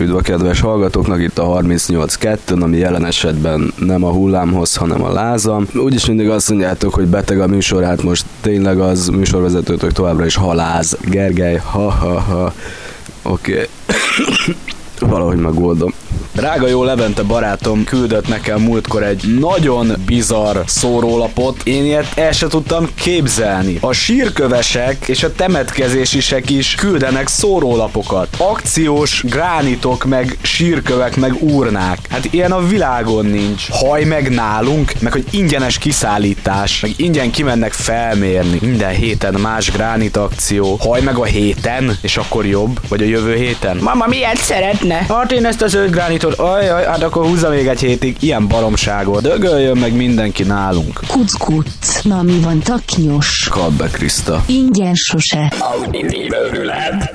Üdv a kedves hallgatóknak itt a 38.2, ami jelen esetben nem a hullámhoz, hanem a lázam. Úgyis mindig azt mondjátok, hogy beteg a műsor, hát most tényleg az műsorvezetőtök továbbra is haláz. Gergely, ha-ha-ha. Oké. Okay. Valahogy megoldom. Drága jó Levente barátom küldött nekem múltkor egy nagyon bizarr szórólapot. Én ilyet el se tudtam képzelni. A sírkövesek és a temetkezésisek is küldenek szórólapokat. Akciós gránitok, meg sírkövek, meg urnák. Hát ilyen a világon nincs. Haj meg nálunk, meg hogy ingyenes kiszállítás, meg ingyen kimennek felmérni. Minden héten más gránit akció. Haj meg a héten, és akkor jobb, vagy a jövő héten. Mama miért szeretne? Hát én ezt az öt gránitot Aj, aj, hát akkor húzza még egy hétig. Ilyen baromságot. Dögöljön meg mindenki nálunk. Kuckuc. Na mi van, taknyos? Kap be, Krista. Ingyen sose. Auditív őrület.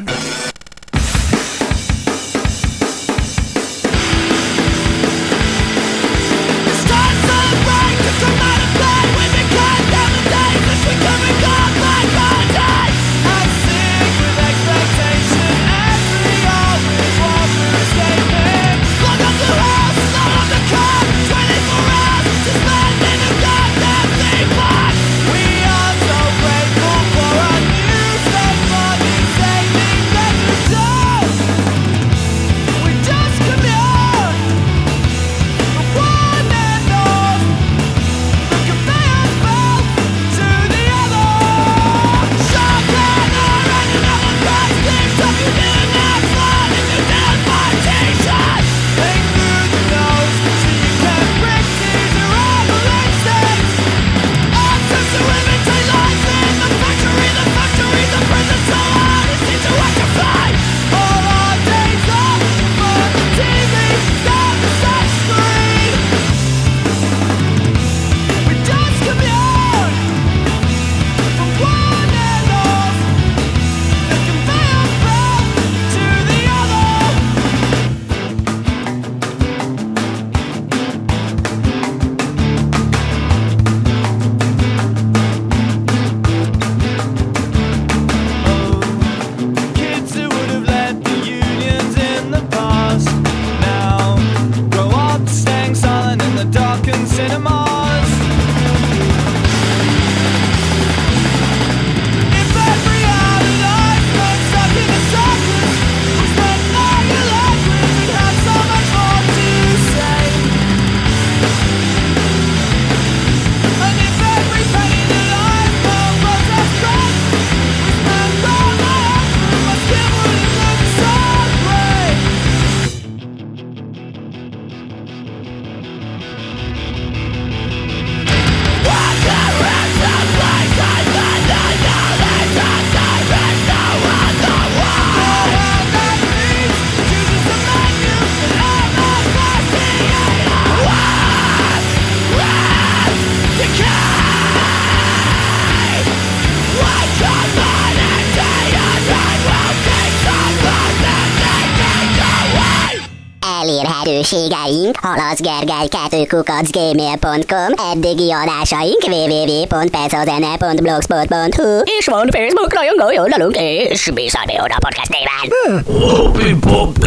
Elérhetőségeink halaszgergely2kukacgmail.com Eddigi adásaink www.pecozene.blogspot.hu És van Facebook rajongó oldalunk és Bizarmi Oda Podcast néven. Hopi pop.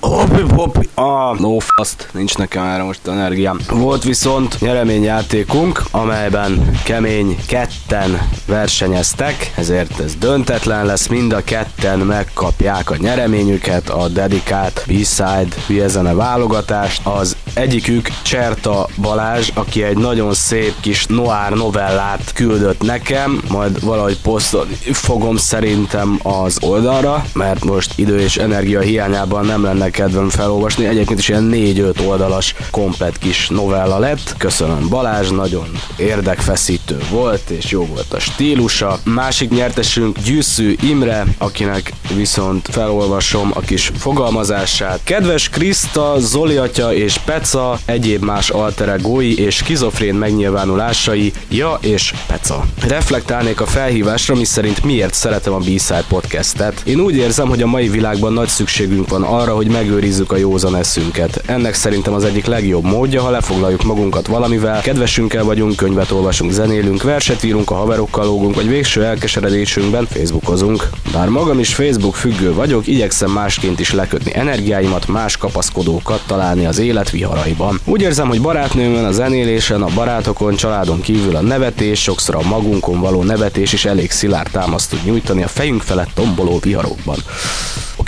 Hopi pop. Ah, no fast. Nincs nekem erre most energiám. Volt viszont nyereményjátékunk, amelyben kemény ketten versenyeztek, ezért ez döntetlen lesz, mind a ketten megkapják a nyereményüket, a dedikált B-side zene válogatást. Az egyikük Cserta Balázs, aki egy nagyon szép kis noir novellát küldött nekem, majd valahogy posztolni fogom szerintem az oldalra, mert most idő és energia hiányában nem lenne kedvem felolvasni. Egyébként is ilyen 4-5 oldalas komplet kis novella lett. Köszönöm Balázs, nagyon érdekfeszítő volt, és jó volt a stílusa. Másik nyertesünk Gyűszű Imre, akinek viszont felolvasom a kis fogalmazását. Kedves Krista, Zoli atya és Peca, egyéb más alteregói és skizofrén megnyilvánulásai, ja és Peca. Reflektálnék a felhívásra, miszerint miért szeretem a B-Side podcastet. Én úgy érzem, hogy a mai világban nagy szükségünk van arra, hogy megőrizzük a józan eszünket. Ennek szerintem az egyik legjobb módja, ha lefoglaljuk magunkat valamivel, kedvesünkkel vagyunk, könyvet olvasunk, zenélünk, verset írunk, a haverokkal lógunk, vagy végső elkeseredésünkben Facebookozunk. Bár magam is Facebook függő vagyok, igyekszem másként is lekötni energiáimat, más kapaszkodókat találni az élet viharaiban. Úgy érzem, hogy barátnőmön, a zenélésen, a barátokon, családon kívül a nevetés, sokszor a magunkon való nevetés is elég szilárd támaszt tud nyújtani a fejünk felett tomboló viharokban.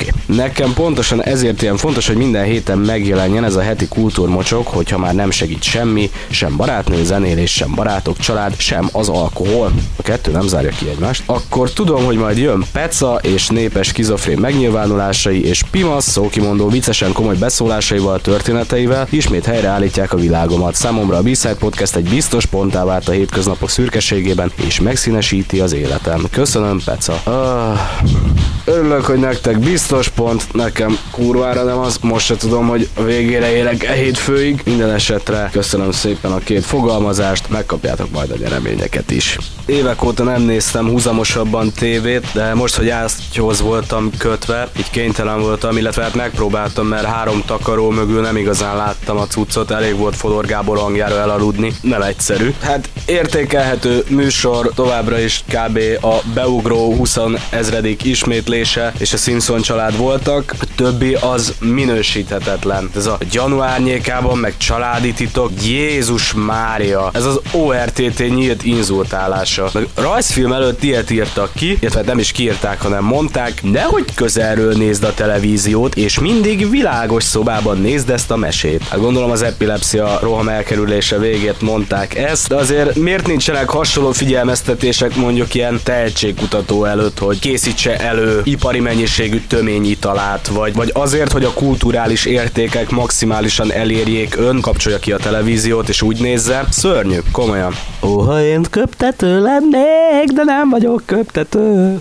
Oké. Okay. Nekem pontosan ezért ilyen fontos, hogy minden héten megjelenjen ez a heti kultúrmocsok, hogyha már nem segít semmi, sem barátnő, zenélés, sem barátok, család, sem az alkohol. A kettő nem zárja ki egymást. Akkor tudom, hogy majd jön Peca és népes kizofrén megnyilvánulásai, és Pimasz szókimondó viccesen komoly beszólásaival, történeteivel ismét helyreállítják a világomat. Számomra a b Podcast egy biztos ponttá vált a hétköznapok szürkeségében, és megszínesíti az életem. Köszönöm, Peca. Ah, örülök, hogy nektek biztos pont, nekem kurvára nem az, most se tudom, hogy végére érek e hétfőig. Minden esetre köszönöm szépen a két fogalmazást, megkapjátok majd a nyereményeket is. Évek óta nem néztem húzamosabban tévét, de most, hogy ásztyhoz voltam kötve, így kénytelen voltam, illetve hát megpróbáltam, mert három takaró mögül nem igazán láttam a cuccot, elég volt Fodor Gábor hangjára elaludni, nem egyszerű. Hát értékelhető műsor továbbra is kb. a beugró 20 ezredik ismétlése és a Simpson család voltak, a többi az minősíthetetlen. Ez a gyanúárnyékában, meg családi titok, Jézus Mária, ez az ORTT nyílt inzultálása. Meg rajzfilm előtt ilyet írtak ki, illetve nem is kiírták, hanem mondták, nehogy közelről nézd a televíziót, és mindig világos szobában nézd ezt a mesét. Hát gondolom az epilepsia roham elkerülése végét mondták ezt, de azért miért nincsenek hasonló figyelmeztetések mondjuk ilyen tehetségkutató előtt, hogy készítse elő ipari mennyiségű töményitalát, vagy, vagy azért, hogy a kulturális értékek maximálisan elérjék ön, kapcsolja ki a televíziót és úgy nézze. Szörnyű, komolyan. Ó, ha én köptető lennék, de nem vagyok köptető.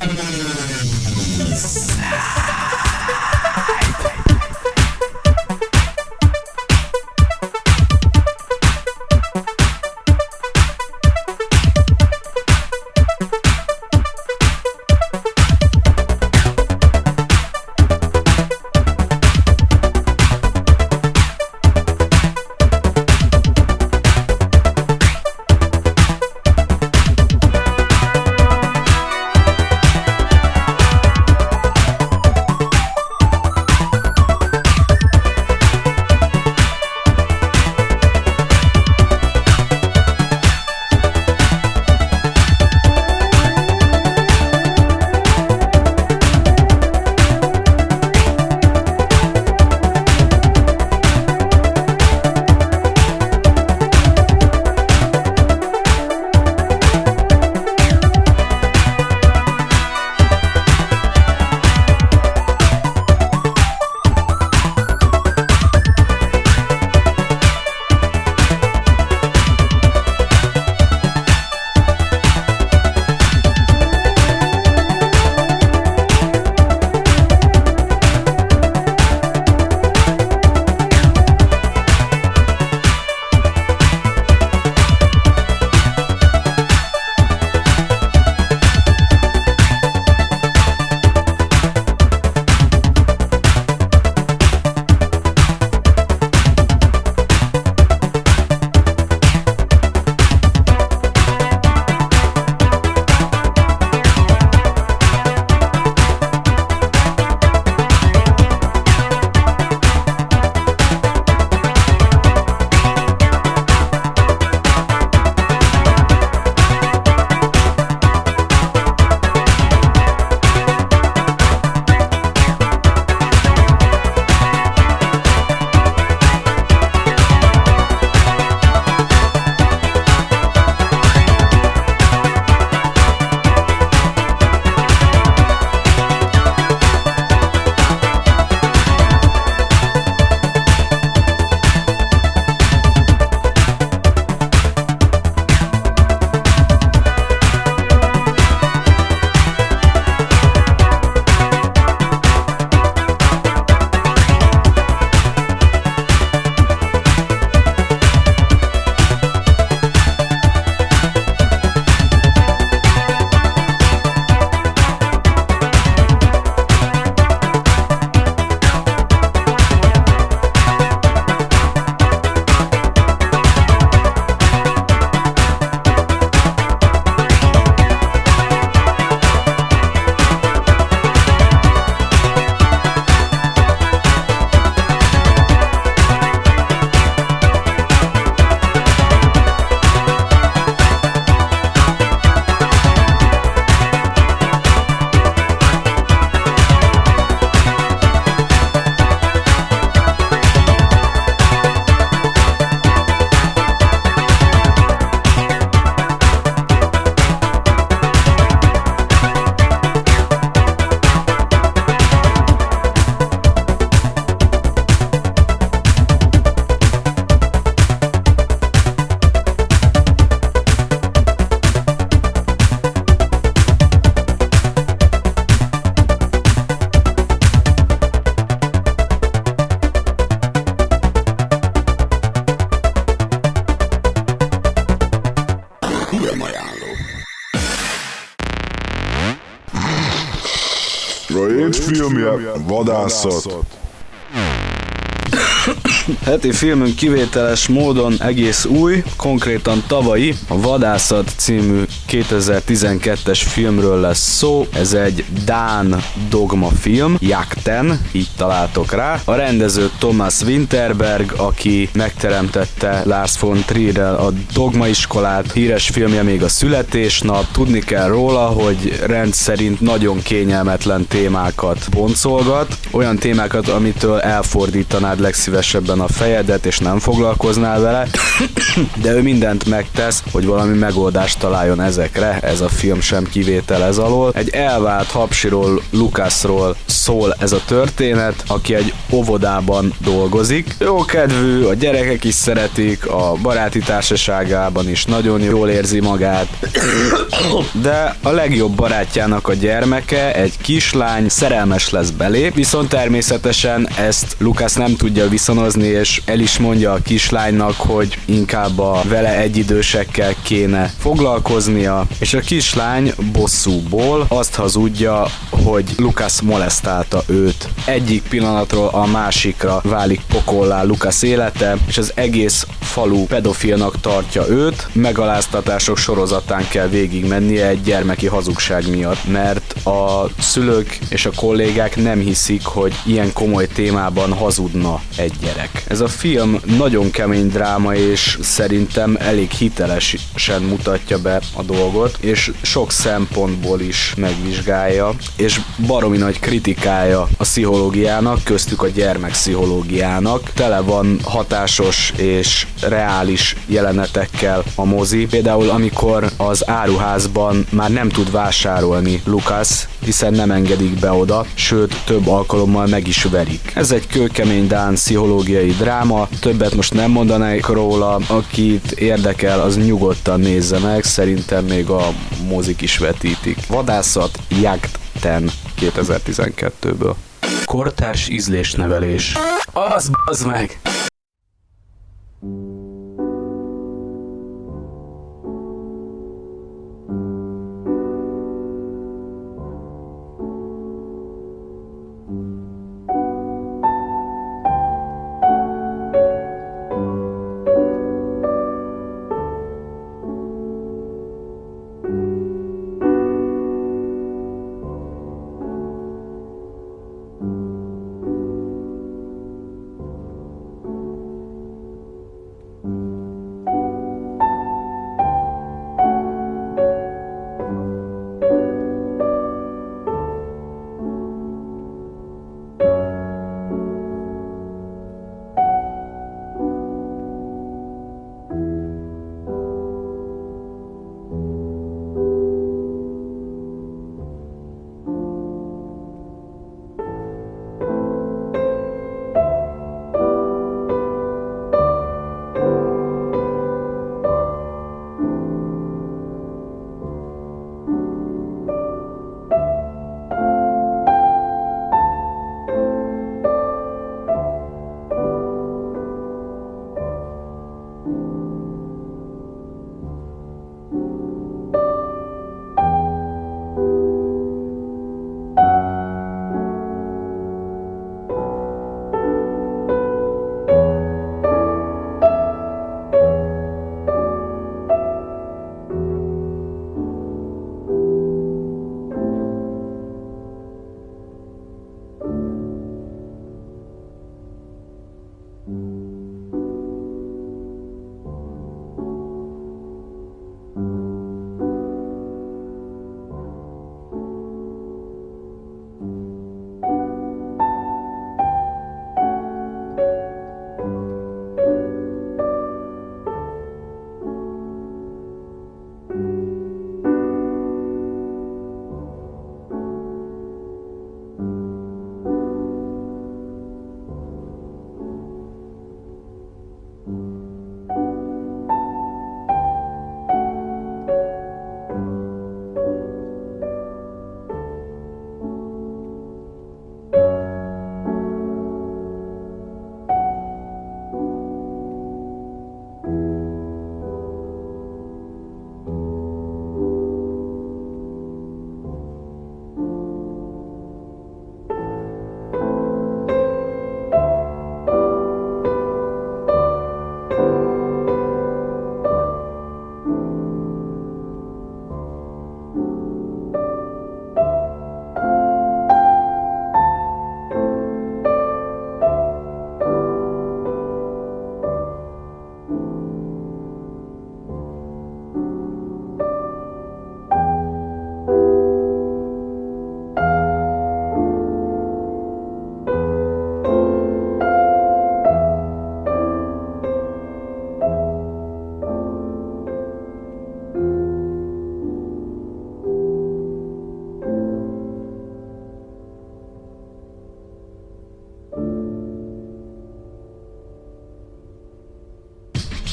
Filmje Vadászat. Heti filmünk kivételes módon egész új, konkrétan tavalyi, a Vadászat című 2012-es filmről lesz szó. Ez egy Dán dogma film, Jakten, így találtok rá. A rendező Thomas Winterberg, aki megteremtette Lars von Trierrel a dogma iskolát, híres filmje még a születésnap. Tudni kell róla, hogy rendszerint nagyon kényelmetlen témákat boncolgat, olyan témákat, amitől elfordítanád legszívesebben a fejedet, és nem foglalkoznál vele, de ő mindent megtesz, hogy valami megoldást találjon ezekre, ez a film sem kivétel ez alól. Egy elvált hapsiról, Lukasról szól ez a történet, aki egy óvodában dolgozik. Jó kedvű, a gyerekek is szeretik, a baráti társaságában is nagyon jól érzi magát, de a legjobb barátjának a gyermeke, egy kislány, szerelmes lesz belé, viszont természetesen ezt Lukasz nem tudja viszonozni, és el is mondja a kislánynak, hogy inkább a vele egyidősekkel kéne foglalkoznia, és a kislány bosszúból azt hazudja, hogy Lukasz molesztálta őt. Egyik pillanatról a másikra válik pokollá Lukasz élete, és az egész falu pedofilnak tartja őt, megaláztatások sorozatán kell végigmennie egy gyermeki hazugság miatt, mert a szülők és a kollégák nem hiszik, hogy ilyen komoly témában hazudna egy gyerek. Ez a film nagyon kemény dráma, és szerintem elég hitelesen mutatja be a dolgot, és sok szempontból is megvizsgálja, és baromi nagy kritikája a pszichológiának, köztük a gyermekpszichológiának. Tele van hatásos és reális jelenetekkel a mozi. Például amikor az áruházban már nem tud vásárolni Lukasz, hiszen nem engedik be oda, sőt több alkalommal meg is verik. Ez egy kőkemény dán pszichológiai dráma, többet most nem mondanék róla, akit érdekel, az nyugodtan nézze meg, szerintem még a mozik is vetítik. Vadászat Jagten 2012-ből. Kortárs ízlésnevelés. Az az meg!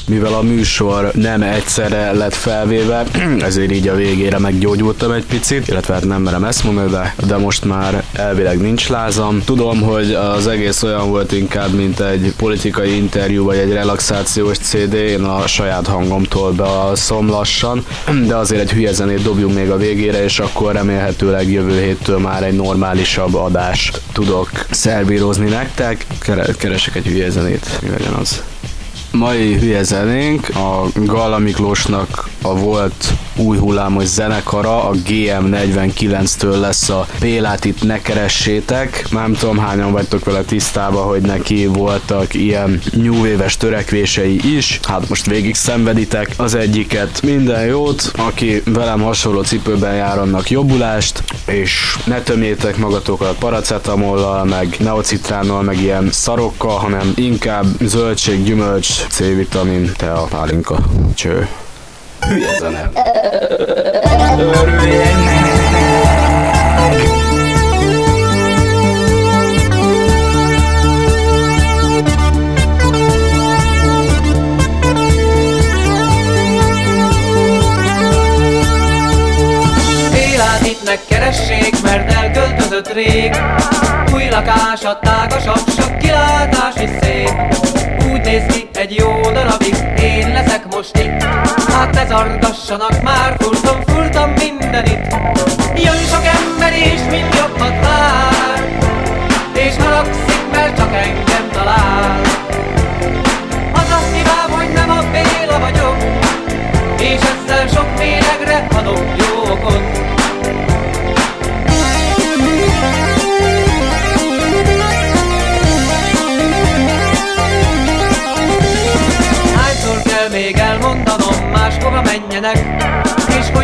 Mivel a műsor nem egyszerre lett felvéve, ezért így a végére meggyógyultam egy picit, illetve hát nem merem ezt mondani, de, de most már elvileg nincs lázam. Tudom, hogy az egész olyan volt inkább, mint egy politikai interjú vagy egy relaxációs CD, én a saját hangomtól a lassan, de azért egy hülye zenét dobjunk még a végére, és akkor remélhetőleg jövő héttől már egy normálisabb adást tudok szervírozni nektek. Keresek egy hülye zenét, mi legyen az mai hülye zenénk a Gala Miklósnak a volt új hullámos zenekara, a GM49-től lesz a Pélát itt ne keressétek. Nem tudom hányan vagytok vele tisztában, hogy neki voltak ilyen nyúvéves törekvései is. Hát most végig szenveditek az egyiket. Minden jót, aki velem hasonló cipőben jár, annak jobbulást, és ne tömjétek magatokat paracetamollal, meg neocitránnal, meg ilyen szarokkal, hanem inkább zöldség, gyümölcs, C-vitamin, tea, pálinka, cső. Hülye zene. Örüljen megkeressék, mert elköltözött rég Új lakásat tágasabb, sok kilátás is szép néz ki egy jó darabig, én leszek most itt. Hát ne zargassanak már, furtam, furtam mindenit Jön sok ember és mind jobbat vár. És haragszik, mert csak engem talál. Az a hibám, hogy nem a Béla vagyok. És ezzel sok méregre adok jó okot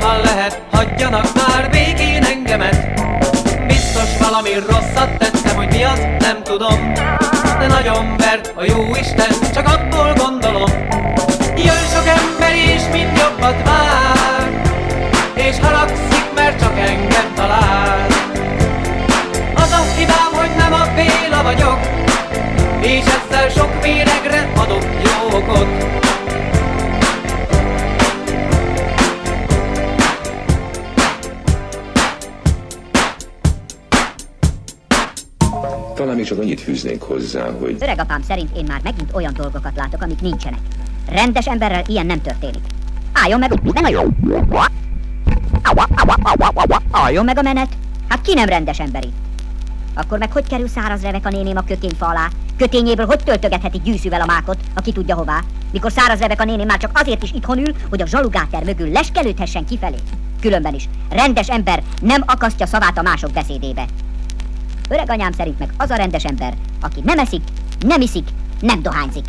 hogyha lehet, hagyjanak már békén engemet. Biztos valami rosszat tettem, hogy mi az, nem tudom. De nagyon vert a jó Isten, csak abból gondolom. Jön sok ember és mind jobbat vár. És haragszik, mert csak engem talál. Az a hibám, hogy nem a Béla vagyok. És ezzel sok méregre adok jó okot hozzá, hogy... Öregapám szerint én már megint olyan dolgokat látok, amik nincsenek. Rendes emberrel ilyen nem történik. Álljon meg... Álljon meg a menet! Hát ki nem rendes ember? Akkor meg hogy kerül száraz revek a néném a kötényfa alá? Kötényéből hogy töltögetheti gyűszűvel a mákot, aki tudja hová? Mikor száraz revek a néném már csak azért is itthon ül, hogy a zsalugáter mögül leskelődhessen kifelé. Különben is, rendes ember nem akasztja szavát a mások beszédébe. Öreg anyám szerint meg az a rendes ember, aki nem eszik, nem iszik, nem dohányzik.